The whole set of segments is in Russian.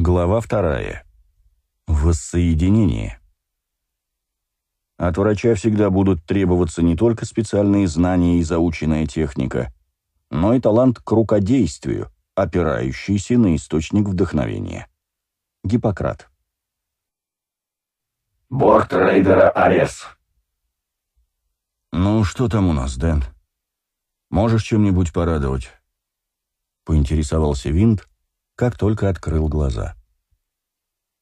Глава вторая. Воссоединение. От врача всегда будут требоваться не только специальные знания и заученная техника, но и талант к рукодействию, опирающийся на источник вдохновения. Гиппократ. Борт рейдера Арес. «Ну, что там у нас, Дэн? Можешь чем-нибудь порадовать?» Поинтересовался Винт, как только открыл глаза.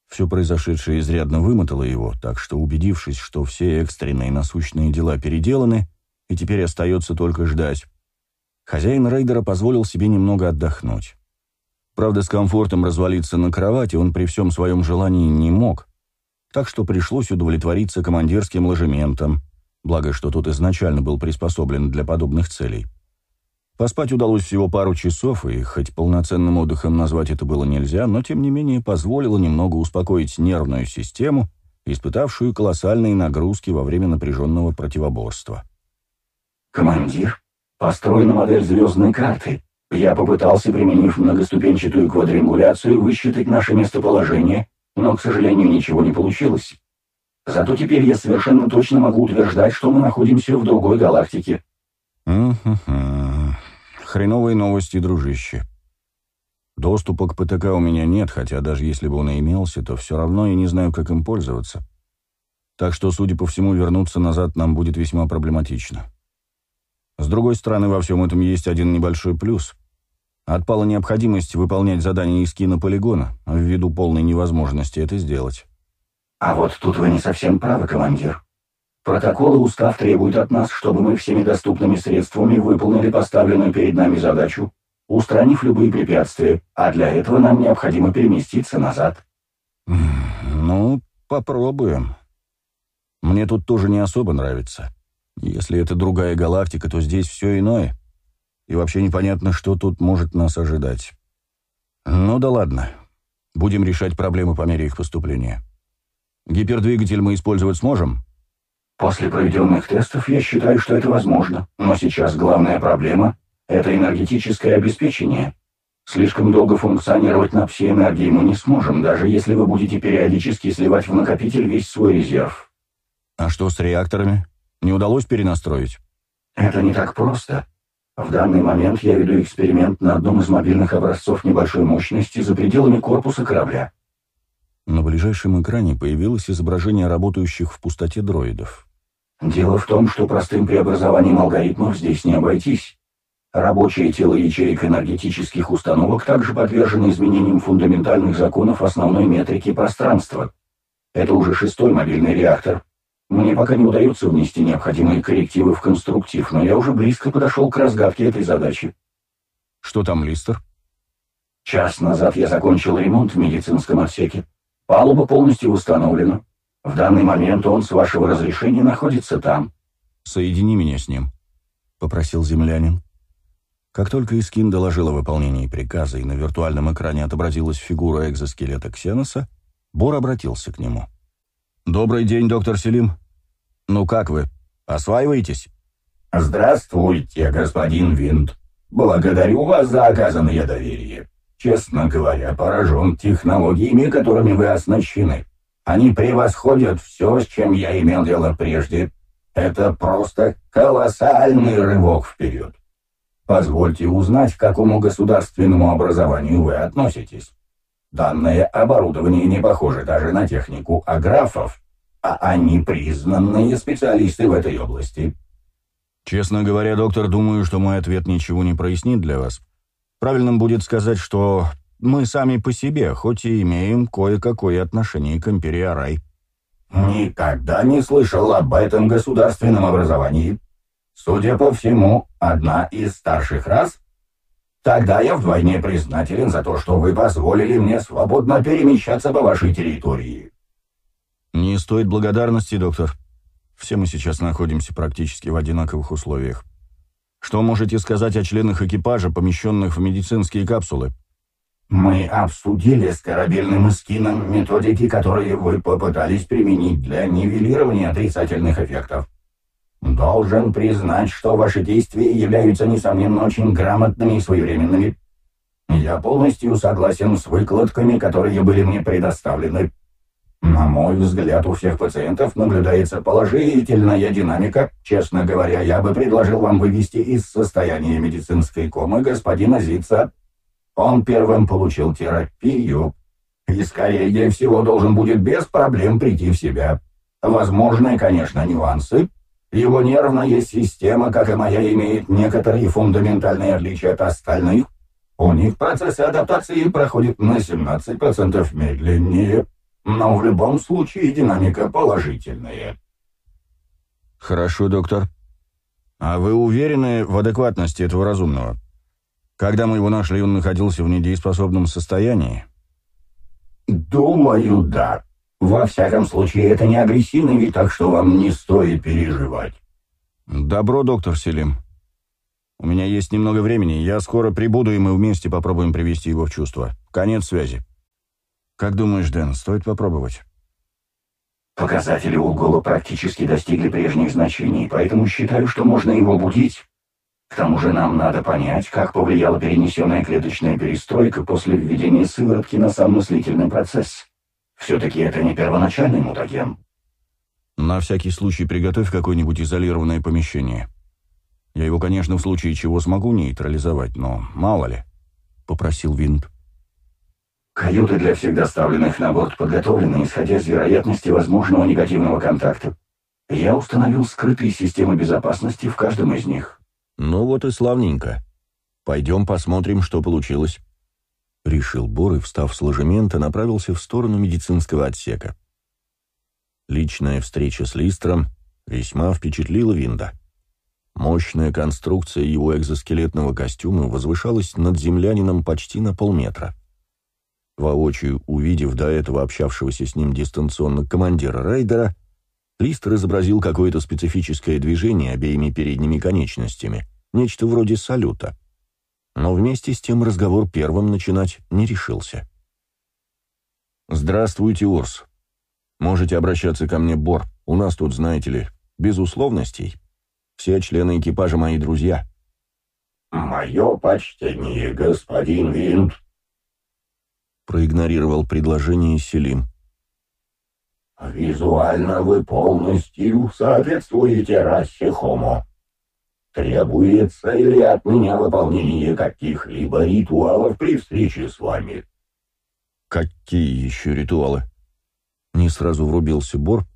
Все произошедшее изрядно вымотало его, так что, убедившись, что все экстренные насущные дела переделаны, и теперь остается только ждать, хозяин рейдера позволил себе немного отдохнуть. Правда, с комфортом развалиться на кровати он при всем своем желании не мог, так что пришлось удовлетвориться командирским ложементом, благо что тот изначально был приспособлен для подобных целей. Поспать удалось всего пару часов, и хоть полноценным отдыхом назвать это было нельзя, но тем не менее позволило немного успокоить нервную систему, испытавшую колоссальные нагрузки во время напряженного противоборства. «Командир, построена модель звездной карты. Я попытался, применив многоступенчатую квадриангуляцию, высчитать наше местоположение, но, к сожалению, ничего не получилось. Зато теперь я совершенно точно могу утверждать, что мы находимся в другой галактике». «Угу-ху. Хреновые новости, дружище. Доступа к ПТК у меня нет, хотя даже если бы он и имелся, то все равно я не знаю, как им пользоваться. Так что, судя по всему, вернуться назад нам будет весьма проблематично. С другой стороны, во всем этом есть один небольшой плюс. Отпала необходимость выполнять задания из кинополигона, ввиду полной невозможности это сделать. «А вот тут вы не совсем правы, командир. Протокол и устав требуют от нас, чтобы мы всеми доступными средствами выполнили поставленную перед нами задачу, устранив любые препятствия, а для этого нам необходимо переместиться назад. Ну, попробуем. Мне тут тоже не особо нравится. Если это другая галактика, то здесь все иное. И вообще непонятно, что тут может нас ожидать. Ну да ладно. Будем решать проблемы по мере их поступления. Гипердвигатель мы использовать сможем? После проведенных тестов я считаю, что это возможно, но сейчас главная проблема – это энергетическое обеспечение. Слишком долго функционировать на пси-энергии мы не сможем, даже если вы будете периодически сливать в накопитель весь свой резерв. А что с реакторами? Не удалось перенастроить? Это не так просто. В данный момент я веду эксперимент на одном из мобильных образцов небольшой мощности за пределами корпуса корабля. На ближайшем экране появилось изображение работающих в пустоте дроидов. Дело в том, что простым преобразованием алгоритмов здесь не обойтись. Рабочее тело ячеек энергетических установок также подвержено изменениям фундаментальных законов основной метрики пространства. Это уже шестой мобильный реактор. Мне пока не удается внести необходимые коррективы в конструктив, но я уже близко подошел к разгадке этой задачи. Что там, Листер? Час назад я закончил ремонт в медицинском отсеке. Палуба полностью восстановлена. В данный момент он, с вашего разрешения, находится там. Соедини меня с ним, — попросил землянин. Как только Искин доложил о выполнении приказа и на виртуальном экране отобразилась фигура экзоскелета Ксеноса, Бор обратился к нему. «Добрый день, доктор Селим. Ну как вы? Осваиваетесь?» «Здравствуйте, господин Винт. Благодарю вас за оказанное доверие. Честно говоря, поражен технологиями, которыми вы оснащены. Они превосходят все, с чем я имел дело прежде. Это просто колоссальный рывок вперед. Позвольте узнать, к какому государственному образованию вы относитесь. Данное оборудование не похоже даже на технику аграфов, а они признанные специалисты в этой области. Честно говоря, доктор, думаю, что мой ответ ничего не прояснит для вас. Правильным будет сказать, что мы сами по себе, хоть и имеем кое-какое отношение к империи Арай. Никогда не слышал об этом государственном образовании. Судя по всему, одна из старших рас? Тогда я вдвойне признателен за то, что вы позволили мне свободно перемещаться по вашей территории. Не стоит благодарности, доктор. Все мы сейчас находимся практически в одинаковых условиях. Что можете сказать о членах экипажа, помещенных в медицинские капсулы? Мы обсудили с корабельным эскином методики, которые вы попытались применить для нивелирования отрицательных эффектов. Должен признать, что ваши действия являются, несомненно, очень грамотными и своевременными. Я полностью согласен с выкладками, которые были мне предоставлены. На мой взгляд, у всех пациентов наблюдается положительная динамика. Честно говоря, я бы предложил вам вывести из состояния медицинской комы господина Зица. Он первым получил терапию и, скорее всего, должен будет без проблем прийти в себя. Возможны, конечно, нюансы. Его нервная система, как и моя, имеет некоторые фундаментальные отличия от остальных. У них процессы адаптации проходят на 17% медленнее, но в любом случае динамика положительная. Хорошо, доктор. А вы уверены в адекватности этого разумного? Когда мы его нашли, он находился в недееспособном состоянии? Думаю, да. Во всяком случае, это не агрессивный вид, так что вам не стоит переживать. Добро, доктор Селим. У меня есть немного времени, я скоро прибуду, и мы вместе попробуем привести его в чувство. Конец связи. Как думаешь, Дэн, стоит попробовать? Показатели Угола практически достигли прежних значений, поэтому считаю, что можно его будить. К тому же нам надо понять, как повлияла перенесенная клеточная перестройка после введения сыворотки на сам мыслительный процесс. Все-таки это не первоначальный мутаген. На всякий случай приготовь какое-нибудь изолированное помещение. Я его, конечно, в случае чего смогу нейтрализовать, но мало ли, — попросил Винт. Каюты для всех доставленных на борт подготовлены, исходя из вероятности возможного негативного контакта. Я установил скрытые системы безопасности в каждом из них. Ну вот и славненько. Пойдем посмотрим, что получилось. Решил Бор и, встав с ложемента, направился в сторону медицинского отсека. Личная встреча с Листром весьма впечатлила Винда. Мощная конструкция его экзоскелетного костюма возвышалась над землянином почти на полметра. Воочию увидев до этого общавшегося с ним дистанционно командира рейдера, Листер изобразил какое-то специфическое движение обеими передними конечностями, нечто вроде салюта. Но вместе с тем разговор первым начинать не решился. «Здравствуйте, Урс. Можете обращаться ко мне, Бор. У нас тут, знаете ли, без условностей». Все члены экипажа мои друзья». «Мое почтение, господин Винт», — проигнорировал предложение Селим. «Визуально вы полностью соответствуете расе Хомо. Требуется ли от меня выполнение каких-либо ритуалов при встрече с вами?» «Какие еще ритуалы?» Не сразу врубился Бор,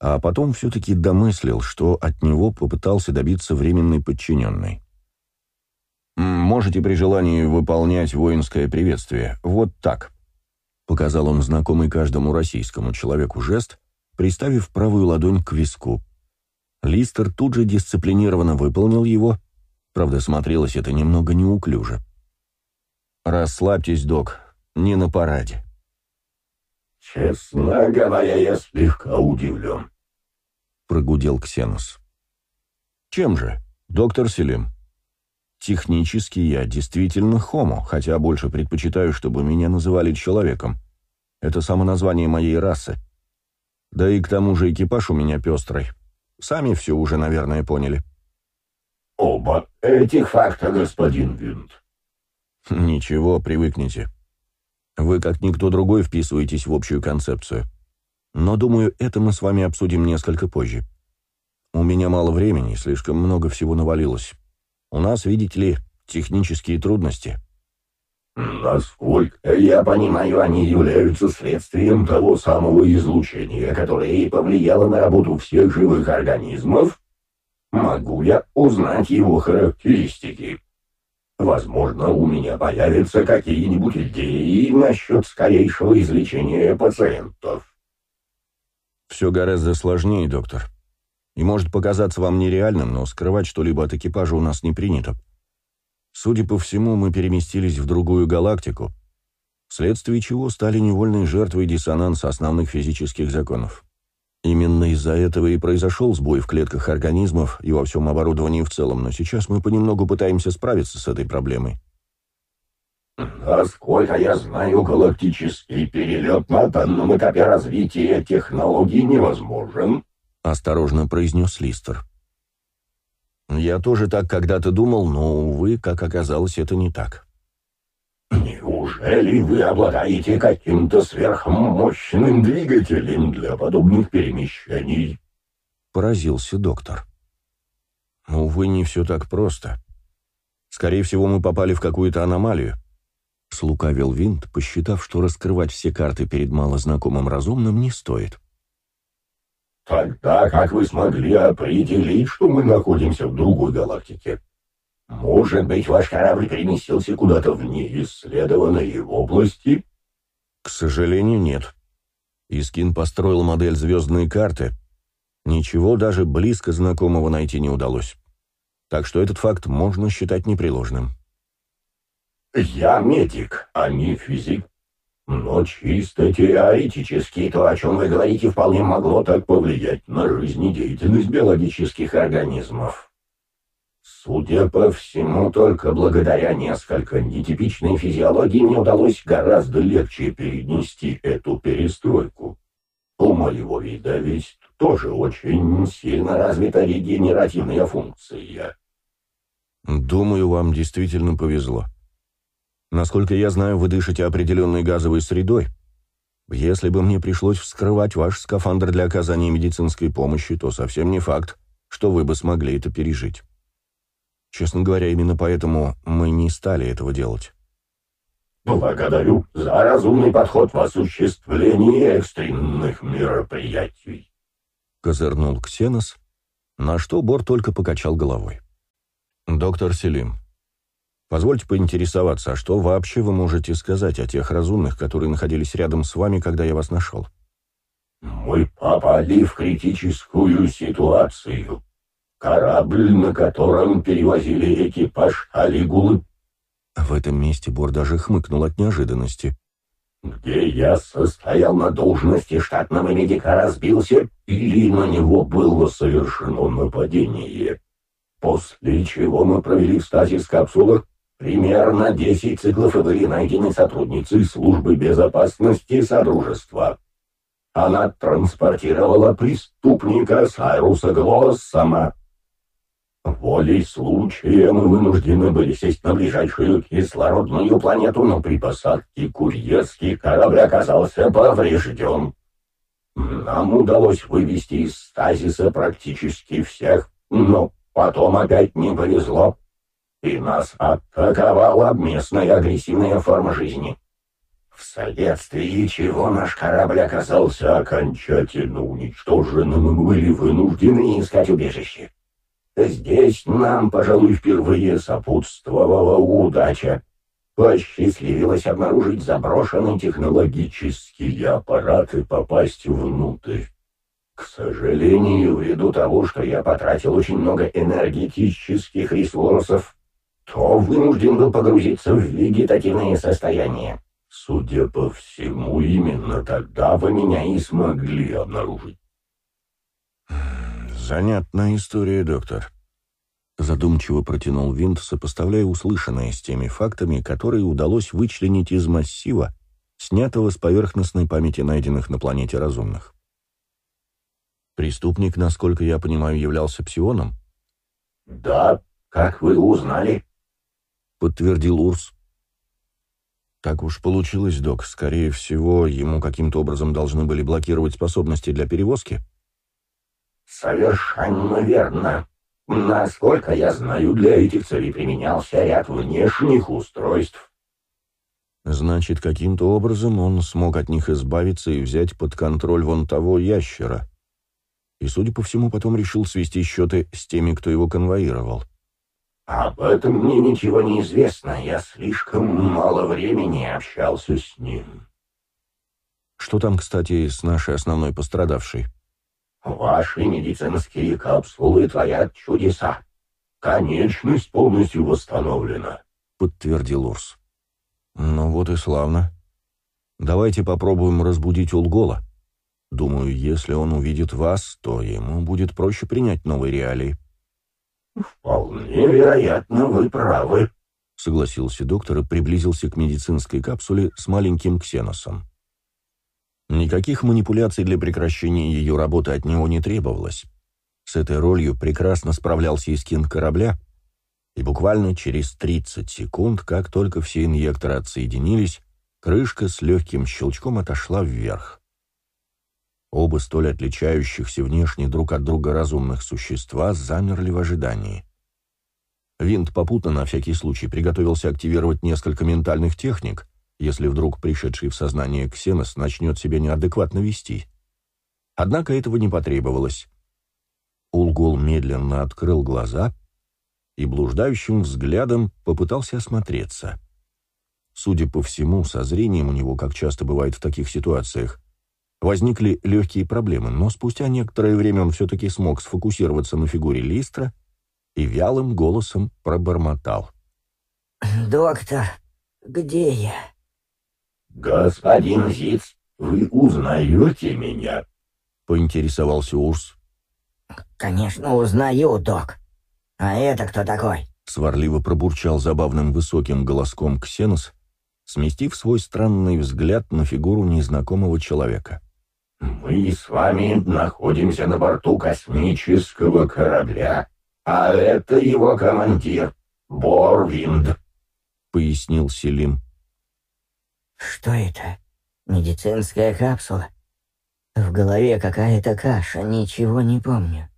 а потом все-таки домыслил, что от него попытался добиться временный подчиненный. «Можете при желании выполнять воинское приветствие. Вот так», — показал он знакомый каждому российскому человеку жест, приставив правую ладонь к виску. Листер тут же дисциплинированно выполнил его, правда, смотрелось это немного неуклюже. «Расслабьтесь, док, не на параде». «Честно говоря, я слегка удивлен», — прогудел Ксенос. «Чем же, доктор Селим?» «Технически я действительно хомо, хотя больше предпочитаю, чтобы меня называли человеком. Это само название моей расы. Да и к тому же экипаж у меня пестрый. Сами все уже, наверное, поняли». «Оба этих факта, господин Винт». «Ничего, привыкните. Вы, как никто другой, вписываетесь в общую концепцию. Но, думаю, это мы с вами обсудим несколько позже. У меня мало времени, слишком много всего навалилось. У нас, видите ли, технические трудности. Насколько я понимаю, они являются следствием того самого излучения, которое и повлияло на работу всех живых организмов. Могу я узнать его характеристики? Возможно, у меня появятся какие-нибудь идеи насчет скорейшего излечения пациентов. Все гораздо сложнее, доктор. И может показаться вам нереальным, но скрывать что-либо от экипажа у нас не принято. Судя по всему, мы переместились в другую галактику, вследствие чего стали невольной жертвой диссонанса основных физических законов. Именно из-за этого и произошел сбой в клетках организмов и во всем оборудовании в целом, но сейчас мы понемногу пытаемся справиться с этой проблемой. Насколько я знаю, галактический перелет на данном этапе развития технологий невозможен, осторожно произнес Листер. Я тоже так когда-то думал, но, увы, как оказалось, это не так. «Неужели вы обладаете каким-то сверхмощным двигателем для подобных перемещений?» — поразился доктор. «Увы, не все так просто. Скорее всего, мы попали в какую-то аномалию. Слукавил Винт, посчитав, что раскрывать все карты перед малознакомым разумным не стоит. «Тогда как вы смогли определить, что мы находимся в другой галактике? Может быть, ваш корабль переместился куда-то в неисследованные области?» «К сожалению, нет. Искин построил модель звездной карты. Ничего даже близко знакомого найти не удалось. Так что этот факт можно считать непреложным». Я медик, а не физик. Но чисто теоретически то, о чем вы говорите, вполне могло так повлиять на жизнедеятельность биологических организмов. Судя по всему, только благодаря несколько нетипичной физиологии мне удалось гораздо легче перенести эту перестройку. У моего вида ведь тоже очень сильно развита регенеративная функция. Думаю, вам действительно повезло. Насколько я знаю, вы дышите определенной газовой средой. Если бы мне пришлось вскрывать ваш скафандр для оказания медицинской помощи, то совсем не факт, что вы бы смогли это пережить. Честно говоря, именно поэтому мы не стали этого делать. «Благодарю за разумный подход в осуществлении экстренных мероприятий», — козырнул Ксенос, на что Бор только покачал головой. «Доктор Селим, Позвольте поинтересоваться, а что вообще вы можете сказать о тех разумных, которые находились рядом с вами, когда я вас нашел? Мы попали в критическую ситуацию. Корабль, на котором перевозили экипаж Алигулы. В этом месте Бор даже хмыкнул от неожиданности. Где я состоял на должности штатного медика, разбился, или на него было совершено нападение. После чего мы провели в стазис капсулах Примерно 10 циклов были найдены сотрудницей службы безопасности Содружества. Она транспортировала преступника Сайруса Глоссама. Волей случая мы вынуждены были сесть на ближайшую кислородную планету, но при посадке курьерский корабль оказался поврежден. Нам удалось вывести из стазиса практически всех, но потом опять не повезло и нас атаковала местная агрессивная форма жизни. Вследствие чего наш корабль оказался окончательно уничтоженным, и мы были вынуждены искать убежище. Здесь нам, пожалуй, впервые сопутствовала удача. Посчастливилось обнаружить заброшенный технологический аппарат и попасть внутрь. К сожалению, ввиду того, что я потратил очень много энергетических ресурсов, то вынужден был погрузиться в вегетативное состояние. Судя по всему, именно тогда вы меня и смогли обнаружить. «Занятная история, доктор», — задумчиво протянул Винт, сопоставляя услышанное с теми фактами, которые удалось вычленить из массива, снятого с поверхностной памяти найденных на планете разумных. Преступник, насколько я понимаю, являлся псионом? «Да, как вы узнали?» Подтвердил Урс. Так уж получилось, док. Скорее всего, ему каким-то образом должны были блокировать способности для перевозки. Совершенно верно. Насколько я знаю, для этих целей применялся ряд внешних устройств. Значит, каким-то образом он смог от них избавиться и взять под контроль вон того ящера. И, судя по всему, потом решил свести счеты с теми, кто его конвоировал. Об этом мне ничего не известно. Я слишком мало времени общался с ним. Что там, кстати, с нашей основной пострадавшей? Ваши медицинские капсулы творят чудеса. Конечность полностью восстановлена, подтвердил Урс. Ну вот и славно. Давайте попробуем разбудить Улгола. Думаю, если он увидит вас, то ему будет проще принять новые реалии. «Вполне вероятно, вы правы», — согласился доктор и приблизился к медицинской капсуле с маленьким ксеносом. Никаких манипуляций для прекращения ее работы от него не требовалось. С этой ролью прекрасно справлялся и скин корабля, И буквально через 30 секунд, как только все инъекторы отсоединились, крышка с легким щелчком отошла вверх. Оба столь отличающихся внешне друг от друга разумных существа замерли в ожидании. Винт попутно на всякий случай приготовился активировать несколько ментальных техник, если вдруг пришедший в сознание Ксенос начнет себя неадекватно вести. Однако этого не потребовалось. Улгул медленно открыл глаза и блуждающим взглядом попытался осмотреться. Судя по всему, со зрением у него, как часто бывает в таких ситуациях, Возникли легкие проблемы, но спустя некоторое время он все-таки смог сфокусироваться на фигуре Листра и вялым голосом пробормотал. «Доктор, где я?» «Господин Зиц, вы узнаете меня?» — поинтересовался Урс. «Конечно, узнаю, док. А это кто такой?» Сварливо пробурчал забавным высоким голоском Ксенос, сместив свой странный взгляд на фигуру незнакомого человека. «Мы с вами находимся на борту космического корабля, а это его командир, Борвинд», — пояснил Селим. «Что это? Медицинская капсула? В голове какая-то каша, ничего не помню.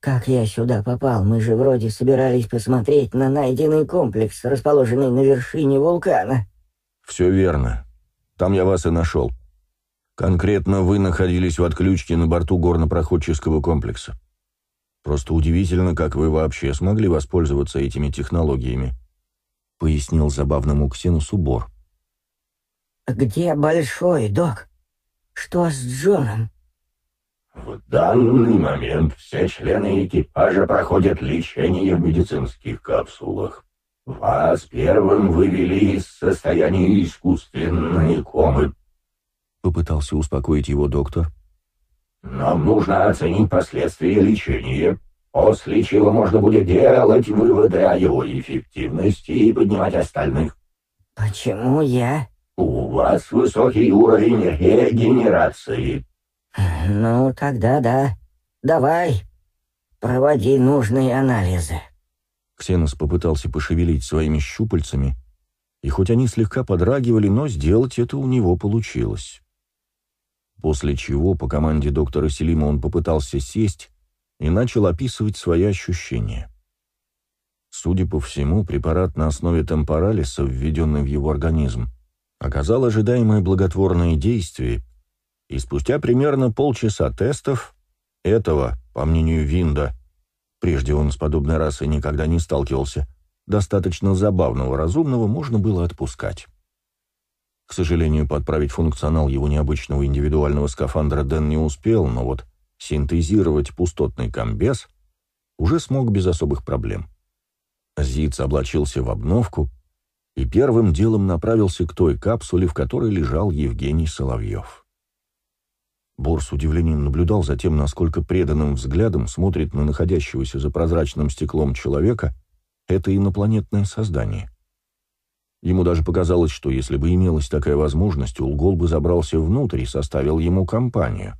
Как я сюда попал? Мы же вроде собирались посмотреть на найденный комплекс, расположенный на вершине вулкана». «Все верно. Там я вас и нашел», Конкретно вы находились в отключке на борту горнопроходческого комплекса. Просто удивительно, как вы вообще смогли воспользоваться этими технологиями», — пояснил забавному Ксенусу Бор. «Где Большой, док? Что с Джоном?» «В данный момент все члены экипажа проходят лечение в медицинских капсулах. Вас первым вывели из состояния искусственной комы Попытался успокоить его доктор. «Нам нужно оценить последствия лечения, после чего можно будет делать выводы о его эффективности и поднимать остальных». «Почему я?» «У вас высокий уровень регенерации». «Ну, тогда да. Давай, проводи нужные анализы». Ксенос попытался пошевелить своими щупальцами, и хоть они слегка подрагивали, но сделать это у него получилось после чего по команде доктора Селима он попытался сесть и начал описывать свои ощущения. Судя по всему, препарат на основе темпоралиса, введенный в его организм, оказал ожидаемое благотворное действие, и спустя примерно полчаса тестов этого, по мнению Винда, прежде он с подобной расой никогда не сталкивался, достаточно забавного разумного можно было отпускать. К сожалению, подправить функционал его необычного индивидуального скафандра Дэн не успел, но вот синтезировать пустотный комбез уже смог без особых проблем. Зиц облачился в обновку и первым делом направился к той капсуле, в которой лежал Евгений Соловьев. Бор с удивлением наблюдал за тем, насколько преданным взглядом смотрит на находящегося за прозрачным стеклом человека это инопланетное создание. Ему даже показалось, что если бы имелась такая возможность, Улгол бы забрался внутрь и составил ему компанию.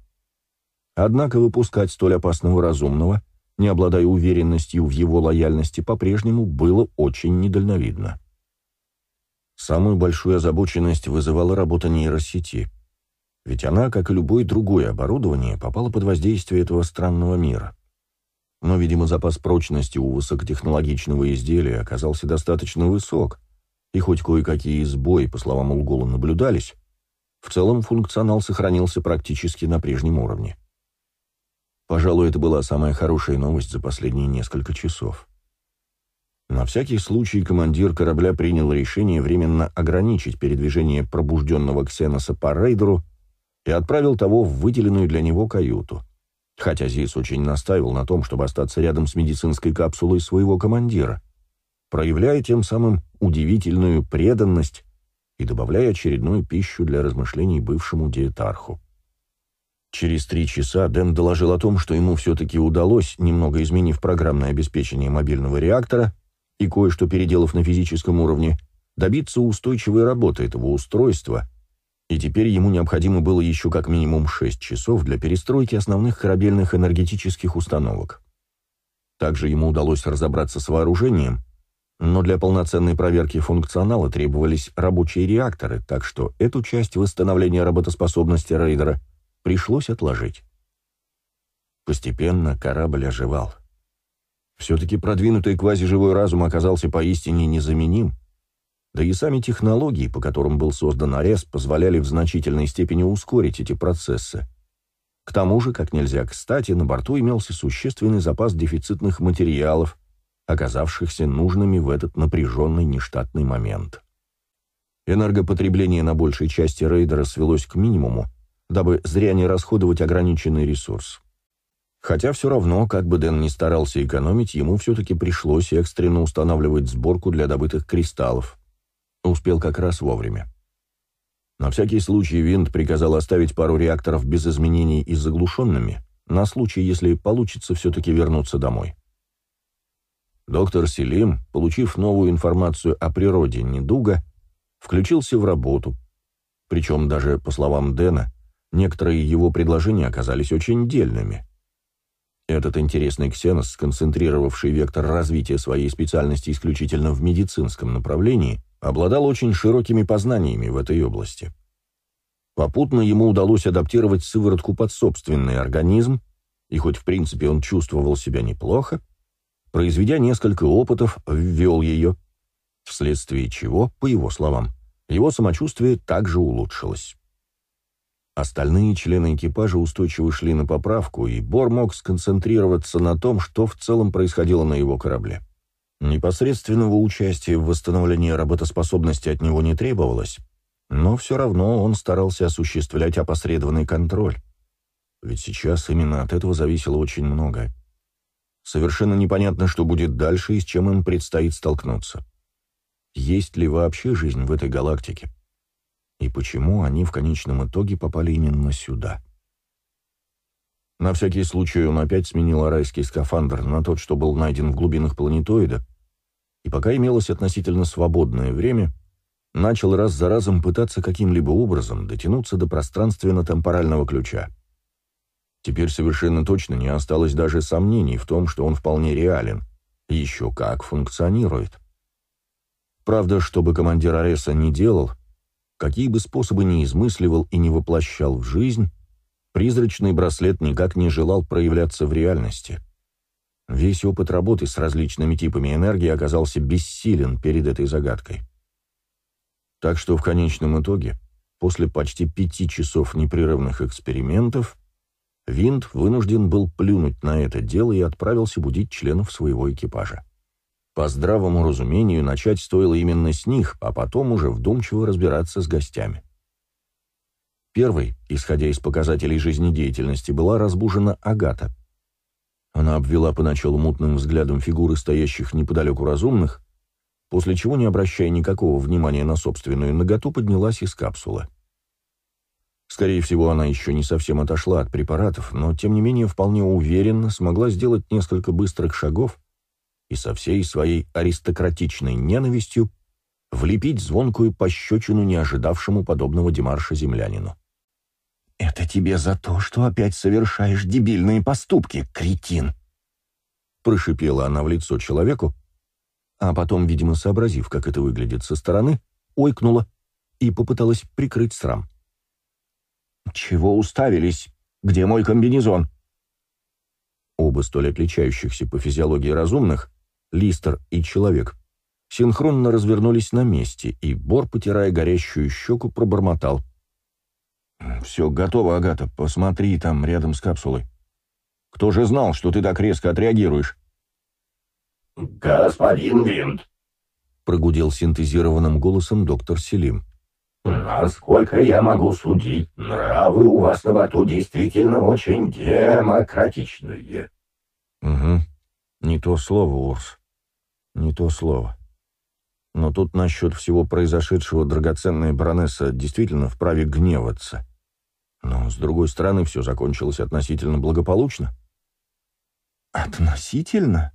Однако выпускать столь опасного разумного, не обладая уверенностью в его лояльности, по-прежнему было очень недальновидно. Самую большую озабоченность вызывала работа нейросети. Ведь она, как и любое другое оборудование, попала под воздействие этого странного мира. Но, видимо, запас прочности у высокотехнологичного изделия оказался достаточно высок, и хоть кое-какие сбои, по словам Улгола, наблюдались, в целом функционал сохранился практически на прежнем уровне. Пожалуй, это была самая хорошая новость за последние несколько часов. На всякий случай командир корабля принял решение временно ограничить передвижение пробужденного Ксеноса по рейдеру и отправил того в выделенную для него каюту. Хотя Зис очень настаивал на том, чтобы остаться рядом с медицинской капсулой своего командира — проявляя тем самым удивительную преданность и добавляя очередную пищу для размышлений бывшему диетарху. Через три часа Дэн доложил о том, что ему все-таки удалось, немного изменив программное обеспечение мобильного реактора и кое-что переделав на физическом уровне, добиться устойчивой работы этого устройства, и теперь ему необходимо было еще как минимум 6 часов для перестройки основных корабельных энергетических установок. Также ему удалось разобраться с вооружением — но для полноценной проверки функционала требовались рабочие реакторы, так что эту часть восстановления работоспособности рейдера пришлось отложить. Постепенно корабль оживал. Все-таки продвинутый квазиживой разум оказался поистине незаменим, да и сами технологии, по которым был создан Арес, позволяли в значительной степени ускорить эти процессы. К тому же, как нельзя кстати, на борту имелся существенный запас дефицитных материалов, оказавшихся нужными в этот напряженный нештатный момент. Энергопотребление на большей части рейдера свелось к минимуму, дабы зря не расходовать ограниченный ресурс. Хотя все равно, как бы Дэн ни старался экономить, ему все-таки пришлось экстренно устанавливать сборку для добытых кристаллов. Успел как раз вовремя. На всякий случай Винт приказал оставить пару реакторов без изменений и заглушенными, на случай, если получится все-таки вернуться домой. Доктор Селим, получив новую информацию о природе недуга, включился в работу. Причем даже, по словам Дэна, некоторые его предложения оказались очень дельными. Этот интересный ксенос, сконцентрировавший вектор развития своей специальности исключительно в медицинском направлении, обладал очень широкими познаниями в этой области. Попутно ему удалось адаптировать сыворотку под собственный организм, и хоть в принципе он чувствовал себя неплохо, произведя несколько опытов, ввел ее, вследствие чего, по его словам, его самочувствие также улучшилось. Остальные члены экипажа устойчиво шли на поправку, и Бор мог сконцентрироваться на том, что в целом происходило на его корабле. Непосредственного участия в восстановлении работоспособности от него не требовалось, но все равно он старался осуществлять опосредованный контроль. Ведь сейчас именно от этого зависело очень многое. Совершенно непонятно, что будет дальше и с чем им предстоит столкнуться. Есть ли вообще жизнь в этой галактике? И почему они в конечном итоге попали именно сюда? На всякий случай он опять сменил арайский скафандр на тот, что был найден в глубинах планетоида, и пока имелось относительно свободное время, начал раз за разом пытаться каким-либо образом дотянуться до пространственно-темпорального ключа. Теперь совершенно точно не осталось даже сомнений в том, что он вполне реален. Еще как функционирует. Правда, что бы командир Ареса не делал, какие бы способы ни измысливал и не воплощал в жизнь, призрачный браслет никак не желал проявляться в реальности. Весь опыт работы с различными типами энергии оказался бессилен перед этой загадкой. Так что в конечном итоге, после почти пяти часов непрерывных экспериментов, Винт вынужден был плюнуть на это дело и отправился будить членов своего экипажа. По здравому разумению, начать стоило именно с них, а потом уже вдумчиво разбираться с гостями. Первой, исходя из показателей жизнедеятельности, была разбужена Агата. Она обвела поначалу мутным взглядом фигуры стоящих неподалеку разумных, после чего, не обращая никакого внимания на собственную наготу, поднялась из капсулы. Скорее всего, она еще не совсем отошла от препаратов, но, тем не менее, вполне уверенно смогла сделать несколько быстрых шагов и со всей своей аристократичной ненавистью влепить звонкую пощечину неожидавшему подобного демарша землянину. «Это тебе за то, что опять совершаешь дебильные поступки, кретин!» Прошипела она в лицо человеку, а потом, видимо, сообразив, как это выглядит со стороны, ойкнула и попыталась прикрыть срам. «Чего уставились? Где мой комбинезон?» Оба столь отличающихся по физиологии разумных, Листер и Человек, синхронно развернулись на месте, и Бор, потирая горящую щеку, пробормотал. «Все готово, Агата, посмотри там, рядом с капсулой. Кто же знал, что ты так резко отреагируешь?» «Господин Винт», — прогудел синтезированным голосом доктор Селим. Насколько я могу судить, нравы у вас на борту действительно очень демократичные. Угу. Не то слово, Урс. Не то слово. Но тут насчет всего произошедшего драгоценная баронесса действительно вправе гневаться. Но, с другой стороны, все закончилось относительно благополучно. «Относительно?»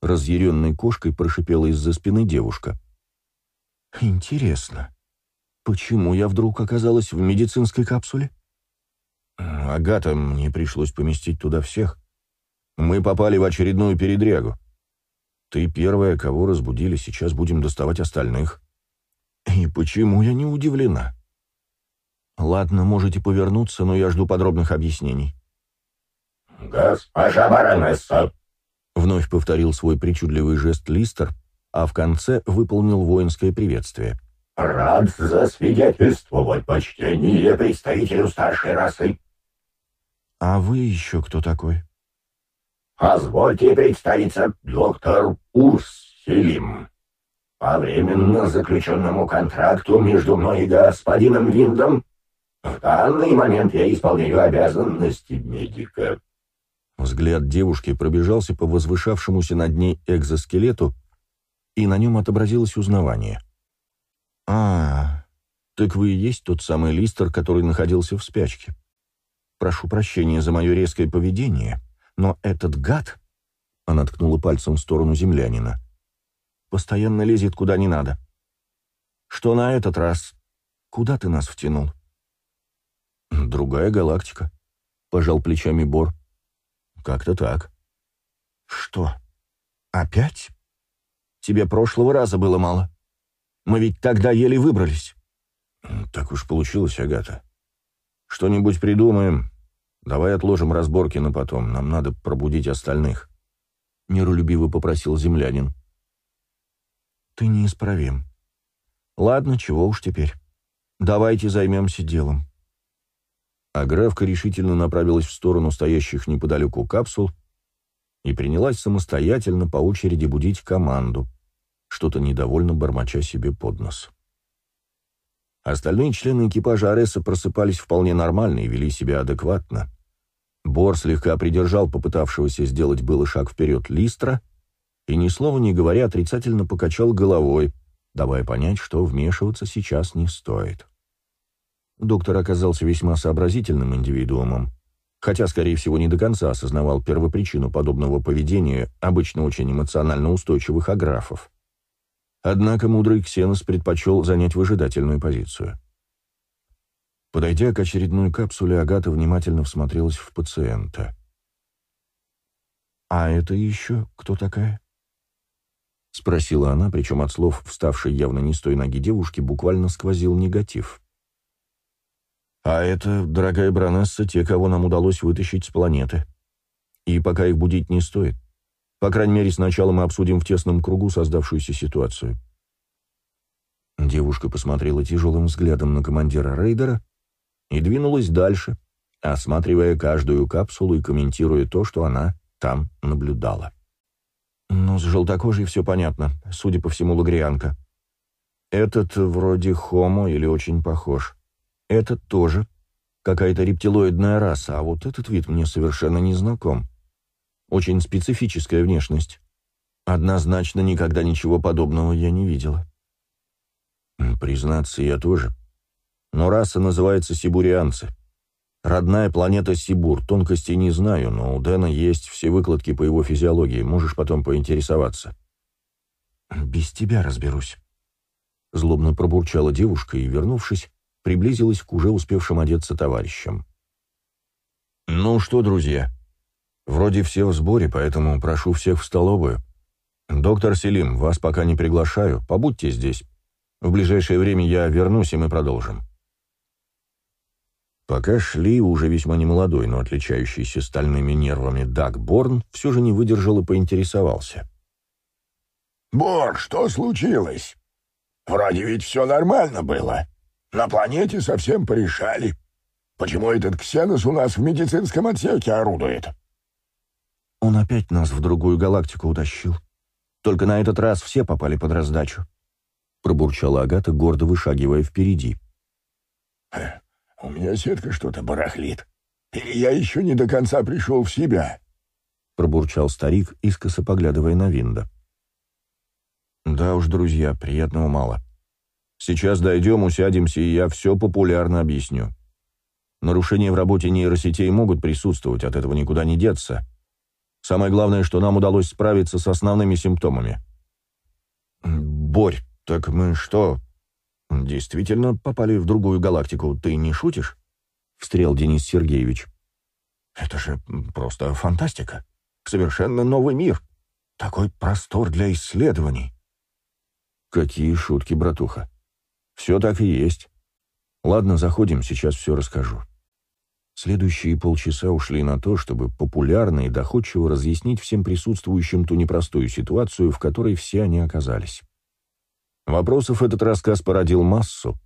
Разъяренной кошкой прошипела из-за спины девушка. «Интересно, Почему я вдруг оказалась в медицинской капсуле? Агата, мне пришлось поместить туда всех. Мы попали в очередную передрягу. Ты первая, кого разбудили, сейчас будем доставать остальных. И почему я не удивлена? Ладно, можете повернуться, но я жду подробных объяснений. «Госпожа баронесса!» Вновь повторил свой причудливый жест Листер, а в конце выполнил воинское приветствие. «Рад засвидетельствовать почтение представителю старшей расы». «А вы еще кто такой?» «Позвольте представиться, доктор Урселим. По временно заключенному контракту между мной и господином Виндом в данный момент я исполняю обязанности медика». Взгляд девушки пробежался по возвышавшемуся над ней экзоскелету, и на нем отобразилось узнавание. «А, так вы и есть тот самый Листер, который находился в спячке. Прошу прощения за мое резкое поведение, но этот гад...» Она ткнула пальцем в сторону землянина. «Постоянно лезет куда не надо. Что на этот раз? Куда ты нас втянул?» «Другая галактика», — пожал плечами Бор. «Как-то так». «Что? Опять? Тебе прошлого раза было мало. Мы ведь тогда еле выбрались». «Так уж получилось, Агата. Что-нибудь придумаем. Давай отложим разборки на потом. Нам надо пробудить остальных». Миролюбиво попросил землянин. «Ты неисправим. Ладно, чего уж теперь. Давайте займемся делом». Аграфка решительно направилась в сторону стоящих неподалеку капсул и принялась самостоятельно по очереди будить команду, что-то недовольно бормоча себе под нос. Остальные члены экипажа Ареса просыпались вполне нормально и вели себя адекватно. Бор слегка придержал попытавшегося сделать было шаг вперед Листра и, ни слова не говоря, отрицательно покачал головой, давая понять, что вмешиваться сейчас не стоит. Доктор оказался весьма сообразительным индивидуумом, хотя, скорее всего, не до конца осознавал первопричину подобного поведения обычно очень эмоционально устойчивых аграфов. Однако мудрый Ксенос предпочел занять выжидательную позицию. Подойдя к очередной капсуле, Агата внимательно всмотрелась в пациента. «А это еще кто такая?» — спросила она, причем от слов, вставшей явно не с той ноги девушки, буквально сквозил негатив. А это, дорогая Бронесса, те, кого нам удалось вытащить с планеты. И пока их будить не стоит. По крайней мере, сначала мы обсудим в тесном кругу создавшуюся ситуацию. Девушка посмотрела тяжелым взглядом на командира рейдера и двинулась дальше, осматривая каждую капсулу и комментируя то, что она там наблюдала. Но с желтокожей все понятно, судя по всему, лагрианка. Этот вроде хомо или очень похож. Этот тоже. Какая-то рептилоидная раса, а вот этот вид мне совершенно не знаком. Очень специфическая внешность. Однозначно никогда ничего подобного я не видела. Признаться, я тоже. Но раса называется сибурианцы. Родная планета Сибур. Тонкостей не знаю, но у Дэна есть все выкладки по его физиологии. Можешь потом поинтересоваться. Без тебя разберусь. Злобно пробурчала девушка и, вернувшись, приблизилась к уже успевшим одеться товарищам. «Ну что, друзья, вроде все в сборе, поэтому прошу всех в столовую. Доктор Селим, вас пока не приглашаю, побудьте здесь. В ближайшее время я вернусь, и мы продолжим». Пока шли, уже весьма немолодой, но отличающийся стальными нервами Даг Борн все же не выдержал и поинтересовался. «Бор, что случилось? Вроде ведь все нормально было». На планете совсем порешали. Почему этот Ксенос у нас в медицинском отсеке орудует?» «Он опять нас в другую галактику утащил. Только на этот раз все попали под раздачу», — пробурчала Агата, гордо вышагивая впереди. «У меня сетка что-то барахлит. Или я еще не до конца пришел в себя?» — пробурчал старик, искоса поглядывая на Винда. «Да уж, друзья, приятного мало. Сейчас дойдем, усядемся, и я все популярно объясню. Нарушения в работе нейросетей могут присутствовать, от этого никуда не деться. Самое главное, что нам удалось справиться с основными симптомами. «Борь, так мы что, действительно попали в другую галактику? Ты не шутишь?» — встрел Денис Сергеевич. «Это же просто фантастика. Совершенно новый мир. Такой простор для исследований. Какие шутки, братуха. Все так и есть. Ладно, заходим, сейчас все расскажу. Следующие полчаса ушли на то, чтобы популярно и доходчиво разъяснить всем присутствующим ту непростую ситуацию, в которой все они оказались. Вопросов этот рассказ породил массу,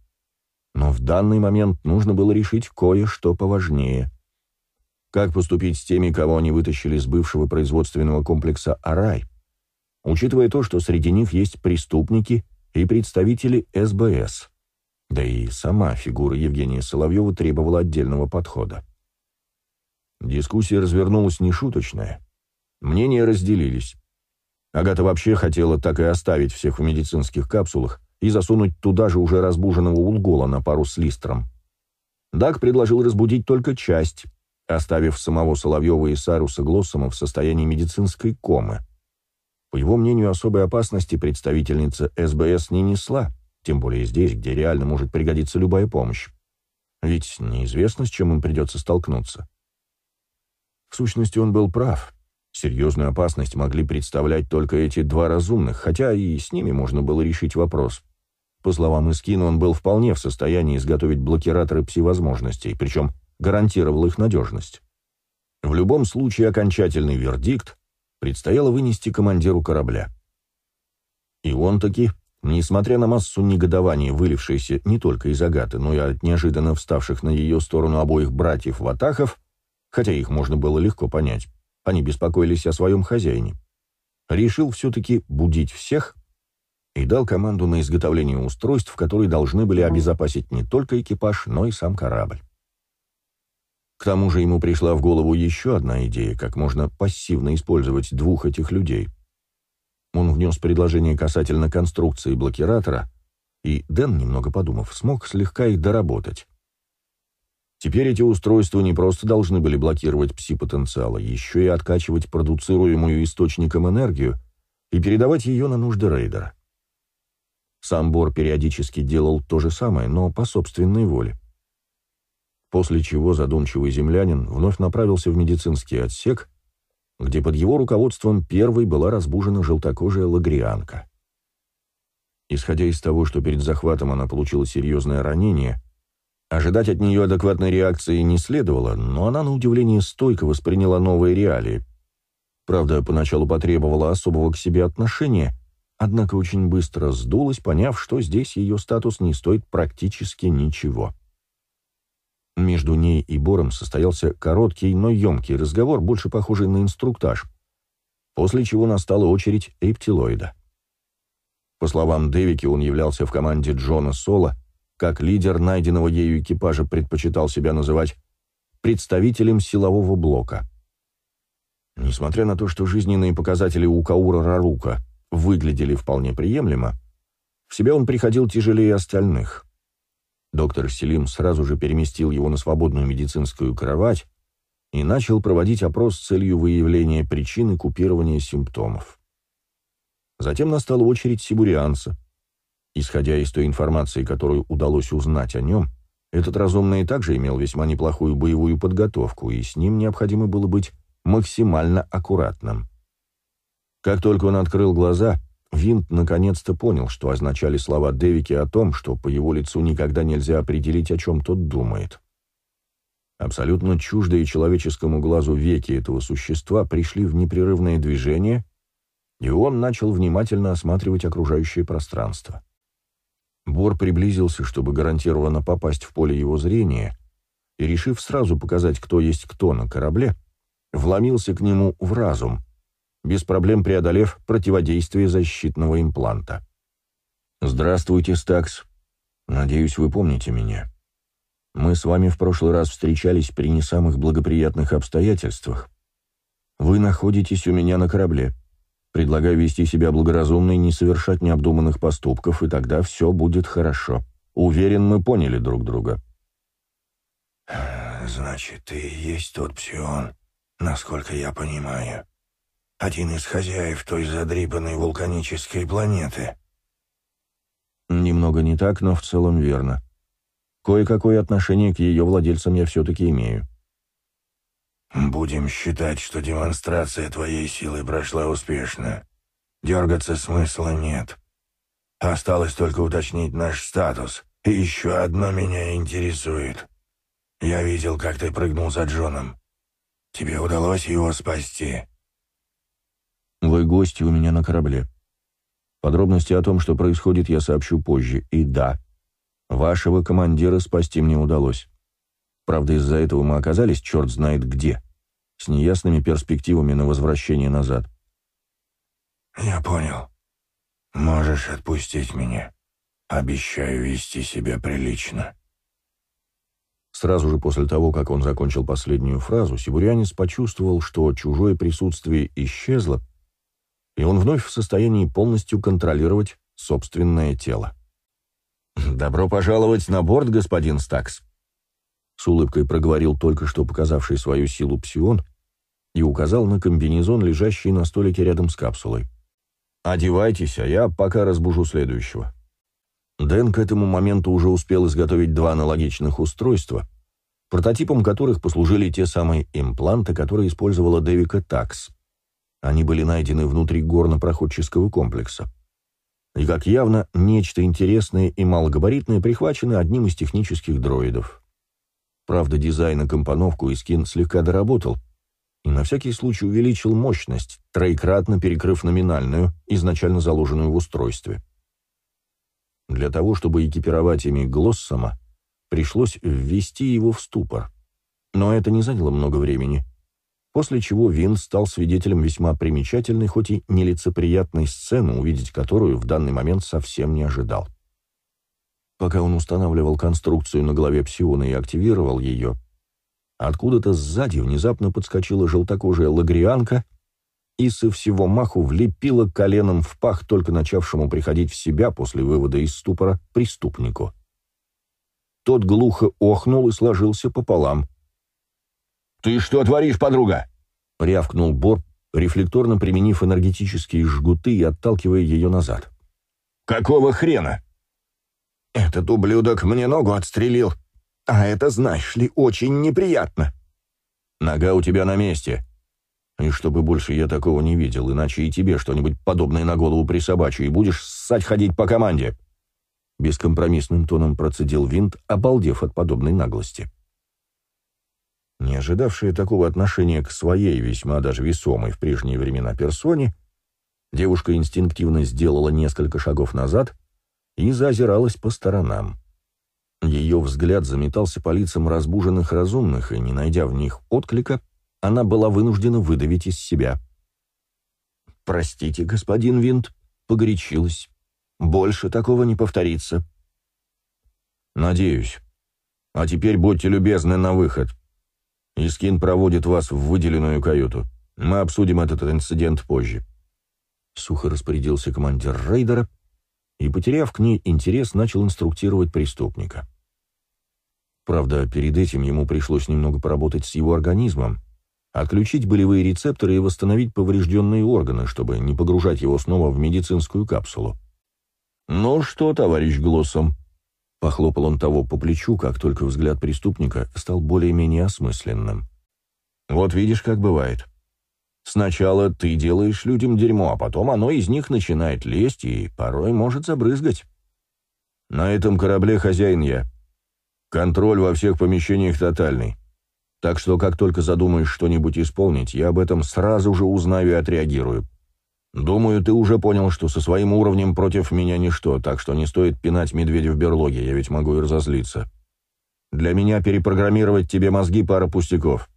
но в данный момент нужно было решить кое-что поважнее. Как поступить с теми, кого они вытащили с бывшего производственного комплекса «Арай», учитывая то, что среди них есть преступники и представители СБС. Да и сама фигура Евгения Соловьева требовала отдельного подхода. Дискуссия развернулась нешуточная. Мнения разделились. Агата вообще хотела так и оставить всех в медицинских капсулах и засунуть туда же уже разбуженного Улгола на пару с Листром. Дак предложил разбудить только часть, оставив самого Соловьева и Саруса Глоссома в состоянии медицинской комы. По его мнению, особой опасности представительница СБС не несла, тем более здесь, где реально может пригодиться любая помощь. Ведь неизвестно, с чем им придется столкнуться. В сущности, он был прав. Серьезную опасность могли представлять только эти два разумных, хотя и с ними можно было решить вопрос. По словам Искина, он был вполне в состоянии изготовить блокираторы пси-возможностей, причем гарантировал их надежность. В любом случае окончательный вердикт предстояло вынести командиру корабля. И он таки, несмотря на массу негодования, вылившейся не только из Агаты, но и от неожиданно вставших на ее сторону обоих братьев-ватахов, хотя их можно было легко понять, они беспокоились о своем хозяине. Решил все-таки будить всех и дал команду на изготовление устройств, которые должны были обезопасить не только экипаж, но и сам корабль. К тому же ему пришла в голову еще одна идея, как можно пассивно использовать двух этих людей. Он внес предложение касательно конструкции блокиратора, и Дэн, немного подумав, смог слегка их доработать. Теперь эти устройства не просто должны были блокировать пси-потенциалы, еще и откачивать продуцируемую источником энергию и передавать ее на нужды рейдера. Сам Бор периодически делал то же самое, но по собственной воле. После чего задумчивый землянин вновь направился в медицинский отсек, где под его руководством первой была разбужена желтокожая лагрианка. Исходя из того, что перед захватом она получила серьезное ранение, Ожидать от нее адекватной реакции не следовало, но она, на удивление, стойко восприняла новые реалии. Правда, поначалу потребовала особого к себе отношения, однако очень быстро сдулась, поняв, что здесь ее статус не стоит практически ничего. Между ней и Бором состоялся короткий, но емкий разговор, больше похожий на инструктаж, после чего настала очередь эптилоида. По словам Дэвики, он являлся в команде Джона Соло, как лидер найденного ею экипажа предпочитал себя называть, представителем силового блока. Несмотря на то, что жизненные показатели у Каура Рарука выглядели вполне приемлемо, в себя он приходил тяжелее остальных. Доктор Селим сразу же переместил его на свободную медицинскую кровать и начал проводить опрос с целью выявления причин и купирования симптомов. Затем настала очередь сибурианца — Исходя из той информации, которую удалось узнать о нем, этот разумный также имел весьма неплохую боевую подготовку, и с ним необходимо было быть максимально аккуратным. Как только он открыл глаза, Винт наконец-то понял, что означали слова Девики о том, что по его лицу никогда нельзя определить, о чем тот думает. Абсолютно чуждые человеческому глазу веки этого существа пришли в непрерывное движение, и он начал внимательно осматривать окружающее пространство. Бор приблизился, чтобы гарантированно попасть в поле его зрения, и, решив сразу показать, кто есть кто на корабле, вломился к нему в разум, без проблем преодолев противодействие защитного импланта. «Здравствуйте, Стакс. Надеюсь, вы помните меня. Мы с вами в прошлый раз встречались при не самых благоприятных обстоятельствах. Вы находитесь у меня на корабле. Предлагаю вести себя благоразумно и не совершать необдуманных поступков, и тогда все будет хорошо. Уверен, мы поняли друг друга». «Значит, ты и есть тот псион, насколько я понимаю. Один из хозяев той задрипанной вулканической планеты». «Немного не так, но в целом верно. Кое-какое отношение к ее владельцам я все-таки имею». «Будем считать, что демонстрация твоей силы прошла успешно. Дергаться смысла нет. Осталось только уточнить наш статус. И еще одно меня интересует. Я видел, как ты прыгнул за Джоном. Тебе удалось его спасти?» «Вы гости у меня на корабле. Подробности о том, что происходит, я сообщу позже. И да, вашего командира спасти мне удалось. Правда, из-за этого мы оказались черт знает где, с неясными перспективами на возвращение назад». «Я понял. Можешь отпустить меня. Обещаю вести себя прилично». Сразу же после того, как он закончил последнюю фразу, сибурянец почувствовал, что чужое присутствие исчезло, и он вновь в состоянии полностью контролировать собственное тело. «Добро пожаловать на борт, господин Стакс», — с улыбкой проговорил только что показавший свою силу псион и указал на комбинезон, лежащий на столике рядом с капсулой. «Одевайтесь, а я пока разбужу следующего». Дэн к этому моменту уже успел изготовить два аналогичных устройства, прототипом которых послужили те самые импланты, которые использовала Девика Такс. Они были найдены внутри горно-проходческого комплекса. И, как явно, нечто интересное и малогабаритное прихвачено одним из технических дроидов. Правда, дизайн и компоновку Искин слегка доработал и на всякий случай увеличил мощность, троекратно перекрыв номинальную, изначально заложенную в устройстве. Для того, чтобы экипировать ими Глоссома, пришлось ввести его в ступор. Но это не заняло много времени, после чего Вин стал свидетелем весьма примечательной, хоть и нелицеприятной сцены, увидеть которую в данный момент совсем не ожидал. Пока он устанавливал конструкцию на голове Псиона и активировал ее, откуда-то сзади внезапно подскочила желтокожая лагрианка и со всего маху влепила коленом в пах только начавшему приходить в себя после вывода из ступора преступнику. Тот глухо охнул и сложился пополам. «Ты что творишь, подруга?» — рявкнул Бор, рефлекторно применив энергетические жгуты и отталкивая ее назад. «Какого хрена?» «Этот ублюдок мне ногу отстрелил, а это, знаешь ли, очень неприятно». «Нога у тебя на месте», и чтобы больше я такого не видел, иначе и тебе что-нибудь подобное на голову присобачу, и будешь ссать ходить по команде. Бескомпромиссным тоном процедил винт, обалдев от подобной наглости. Не ожидавшая такого отношения к своей, весьма даже весомой в прежние времена персоне, девушка инстинктивно сделала несколько шагов назад и заозиралась по сторонам. Ее взгляд заметался по лицам разбуженных разумных, и, не найдя в них отклика, она была вынуждена выдавить из себя. «Простите, господин Винт», — погорячилась. «Больше такого не повторится». «Надеюсь. А теперь будьте любезны на выход. Искин проводит вас в выделенную каюту. Мы обсудим этот инцидент позже». Сухо распорядился командир рейдера и, потеряв к ней интерес, начал инструктировать преступника. Правда, перед этим ему пришлось немного поработать с его организмом, отключить болевые рецепторы и восстановить поврежденные органы, чтобы не погружать его снова в медицинскую капсулу. «Ну что, товарищ Глоссом?» Похлопал он того по плечу, как только взгляд преступника стал более-менее осмысленным. «Вот видишь, как бывает. Сначала ты делаешь людям дерьмо, а потом оно из них начинает лезть и порой может забрызгать. На этом корабле хозяин я. Контроль во всех помещениях тотальный. Так что, как только задумаешь что-нибудь исполнить, я об этом сразу же узнаю и отреагирую. Думаю, ты уже понял, что со своим уровнем против меня ничто, так что не стоит пинать медведя в берлоге, я ведь могу и разозлиться. Для меня перепрограммировать тебе мозги пара пустяков.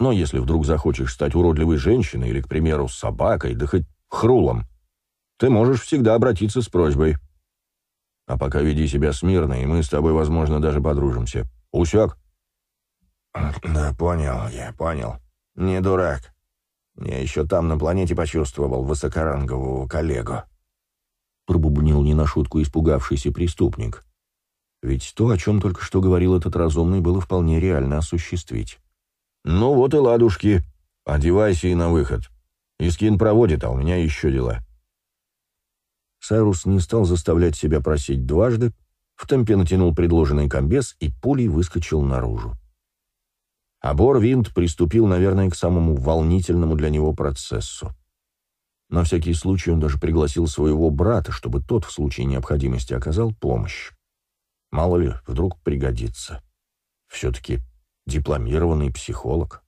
Но если вдруг захочешь стать уродливой женщиной или, к примеру, собакой, да хоть хрулом, ты можешь всегда обратиться с просьбой. А пока веди себя смирно, и мы с тобой, возможно, даже подружимся. Усек? «Да понял я, понял. Не дурак. Я еще там на планете почувствовал высокорангового коллегу». Пробубнил не на шутку испугавшийся преступник. Ведь то, о чем только что говорил этот разумный, было вполне реально осуществить. «Ну вот и ладушки. Одевайся и на выход. Искин проводит, а у меня еще дела». Сайрус не стал заставлять себя просить дважды, в темпе натянул предложенный комбез и пулей выскочил наружу. А Борвинд приступил, наверное, к самому волнительному для него процессу. На всякий случай он даже пригласил своего брата, чтобы тот в случае необходимости оказал помощь. Мало ли, вдруг пригодится. Все-таки дипломированный психолог.